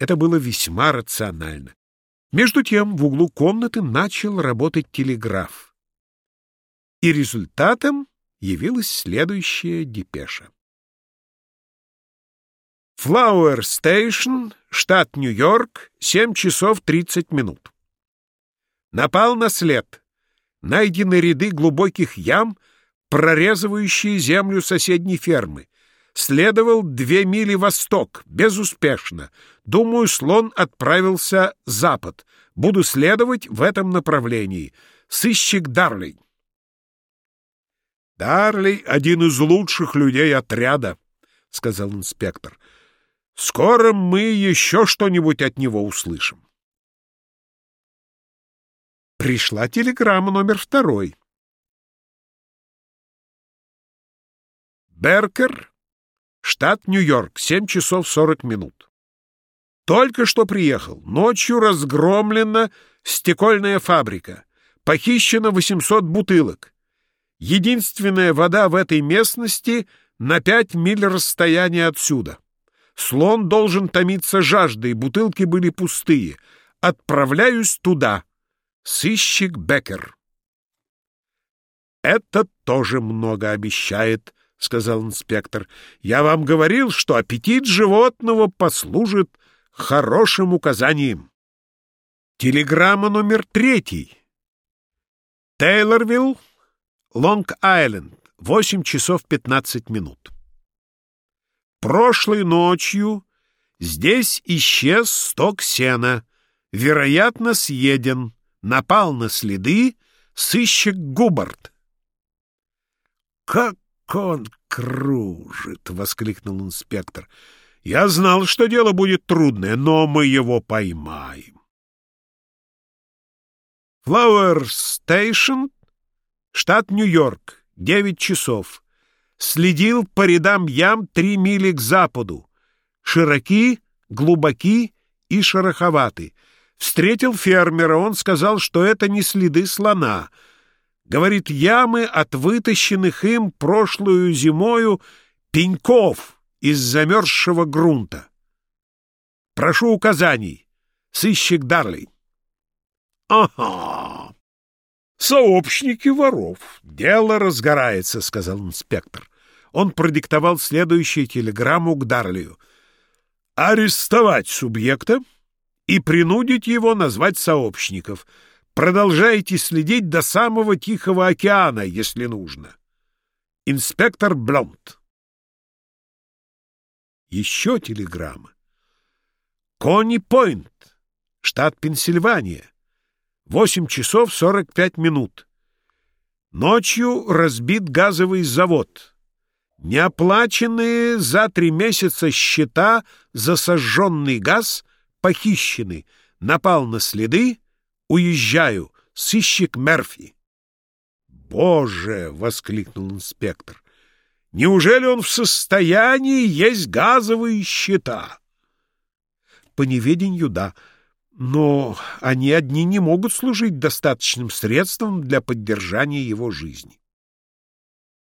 Это было весьма рационально. Между тем в углу комнаты начал работать телеграф. И результатом явилась следующая депеша. Флауэр Стейшн, штат Нью-Йорк, 7 часов 30 минут. Напал на след. Найдены ряды глубоких ям, прорезывающие землю соседней фермы. Следовал две мили восток, безуспешно. Думаю, слон отправился запад. Буду следовать в этом направлении. Сыщик Дарли. Дарли — один из лучших людей отряда, — сказал инспектор. Скоро мы еще что-нибудь от него услышим. Пришла телеграмма номер второй. Беркер, штат Нью-Йорк, 7 часов 40 минут. Только что приехал. Ночью разгромлена стекольная фабрика. Похищено 800 бутылок. Единственная вода в этой местности на 5 миль расстояния отсюда. Слон должен томиться жаждой, бутылки были пустые. Отправляюсь туда. Сыщик Беккер. «Это тоже много обещает», — сказал инспектор. «Я вам говорил, что аппетит животного послужит хорошим указанием». Телеграмма номер третий. Тейлорвилл, Лонг-Айленд, 8 часов 15 минут. Прошлой ночью здесь исчез сток сена, вероятно, съеден напал на следы сыщик Губарт. «Как он кружит!» — воскликнул инспектор. «Я знал, что дело будет трудное, но мы его поймаем». Флауэр Стейшн, штат Нью-Йорк, девять часов. Следил по рядам ям три мили к западу. Широки, глубоки и шероховаты — Встретил фермера, он сказал, что это не следы слона. Говорит, ямы от вытащенных им прошлую зимою пеньков из замерзшего грунта. Прошу указаний. Сыщик Дарли. Ага. Сообщники воров. Дело разгорается, сказал инспектор. Он продиктовал следующую телеграмму к Дарлию. Арестовать субъекта и принудить его назвать сообщников. Продолжайте следить до самого Тихого океана, если нужно. Инспектор Блонт. Еще телеграмма. Кони-Пойнт, штат Пенсильвания. Восемь часов сорок пять минут. Ночью разбит газовый завод. Неоплаченные за три месяца счета за сожженный газ похищены, напал на следы, уезжаю, сыщик Мерфи. «Боже!» — воскликнул инспектор. «Неужели он в состоянии есть газовые счета?» «По неведению, да, но они одни не могут служить достаточным средством для поддержания его жизни.